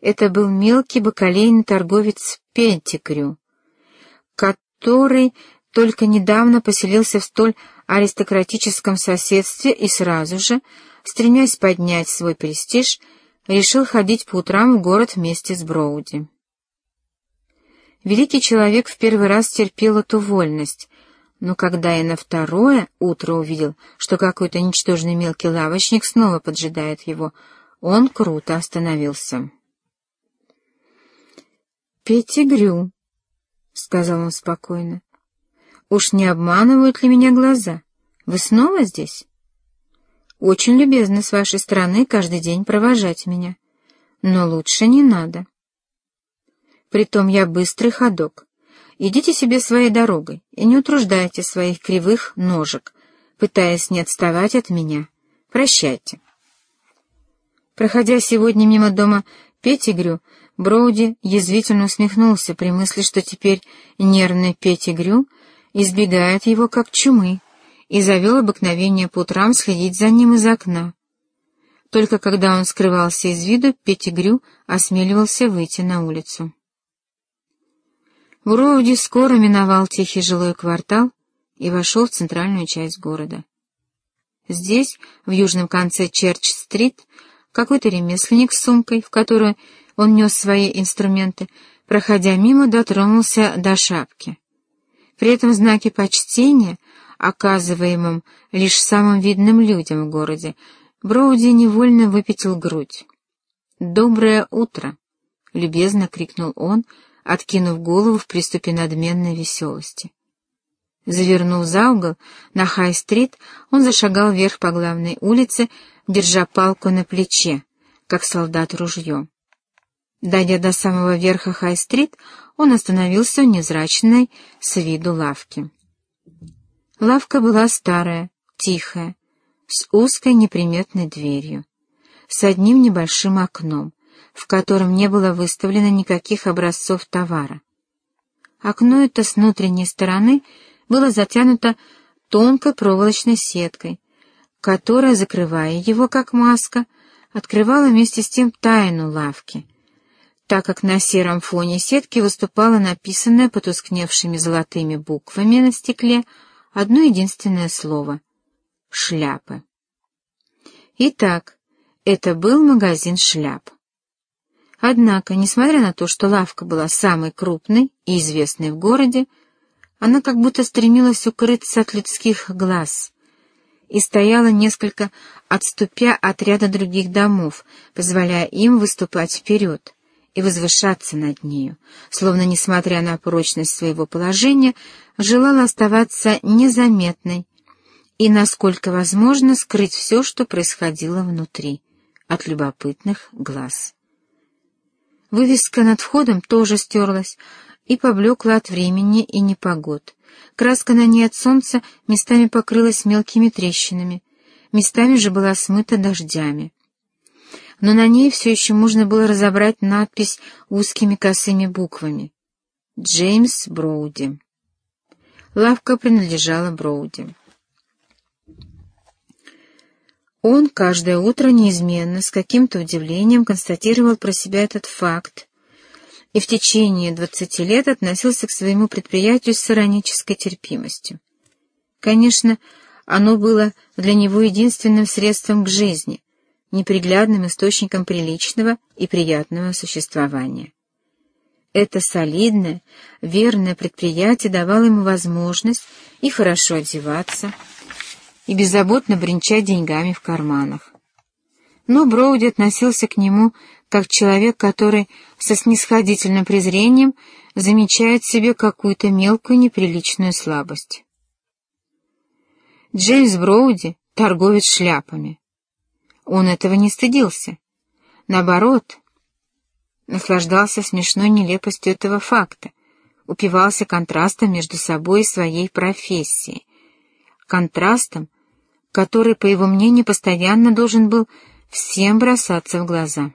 Это был мелкий бакалейный торговец Пентикрю, который только недавно поселился в столь аристократическом соседстве и сразу же, стремясь поднять свой престиж, решил ходить по утрам в город вместе с Броуди. Великий человек в первый раз терпел эту вольность, но когда и на второе утро увидел, что какой-то ничтожный мелкий лавочник снова поджидает его, он круто остановился. «Петтигрю», — сказал он спокойно, — «уж не обманывают ли меня глаза? Вы снова здесь?» «Очень любезно с вашей стороны каждый день провожать меня, но лучше не надо». Притом я быстрый ходок. Идите себе своей дорогой и не утруждайте своих кривых ножек, пытаясь не отставать от меня. Прощайте. Проходя сегодня мимо дома Петигрю, Броуди язвительно усмехнулся при мысли, что теперь нервный Петигрю избегает его как чумы, и завел обыкновение по утрам следить за ним из окна. Только когда он скрывался из виду, Петигрю осмеливался выйти на улицу. Броуди скоро миновал тихий жилой квартал и вошел в центральную часть города. Здесь, в южном конце Черч-стрит, какой-то ремесленник с сумкой, в которую он нес свои инструменты, проходя мимо, дотронулся до шапки. При этом знаки почтения, оказываемым лишь самым видным людям в городе, Броуди невольно выпятил грудь. «Доброе утро!» — любезно крикнул он, откинув голову в приступе надменной веселости. Завернув за угол на Хай-стрит, он зашагал вверх по главной улице, держа палку на плече, как солдат ружье. Дойдя до самого верха Хай-стрит, он остановился у незрачной с виду лавки. Лавка была старая, тихая, с узкой неприметной дверью, с одним небольшим окном, в котором не было выставлено никаких образцов товара. Окно это с внутренней стороны было затянуто тонкой проволочной сеткой, которая, закрывая его как маска, открывала вместе с тем тайну лавки, так как на сером фоне сетки выступало написанное потускневшими золотыми буквами на стекле одно единственное слово — «шляпы». Итак, это был магазин шляп. Однако, несмотря на то, что лавка была самой крупной и известной в городе, она как будто стремилась укрыться от людских глаз и стояла несколько отступя от ряда других домов, позволяя им выступать вперед и возвышаться над нею, словно, несмотря на прочность своего положения, желала оставаться незаметной и, насколько возможно, скрыть все, что происходило внутри, от любопытных глаз. Вывеска над входом тоже стерлась и поблекла от времени и непогод. Краска на ней от солнца местами покрылась мелкими трещинами, местами же была смыта дождями. Но на ней все еще можно было разобрать надпись узкими косыми буквами. «Джеймс Броуди». Лавка принадлежала Броуди. Он каждое утро неизменно, с каким-то удивлением, констатировал про себя этот факт и в течение двадцати лет относился к своему предприятию с иронической терпимостью. Конечно, оно было для него единственным средством к жизни, неприглядным источником приличного и приятного существования. Это солидное, верное предприятие давало ему возможность и хорошо одеваться, и беззаботно бренчать деньгами в карманах. Но Броуди относился к нему как человек, который со снисходительным презрением замечает в себе какую-то мелкую неприличную слабость. Джеймс Броуди — торговец шляпами. Он этого не стыдился. Наоборот, наслаждался смешной нелепостью этого факта, упивался контрастом между собой и своей профессией, контрастом, который, по его мнению, постоянно должен был всем бросаться в глаза.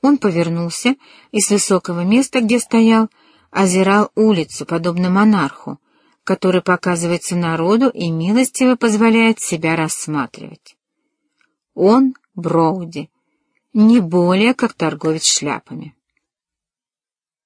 Он повернулся и с высокого места, где стоял, озирал улицу, подобно монарху, который показывается народу и милостиво позволяет себя рассматривать. Он — Броуди, не более как торговец шляпами.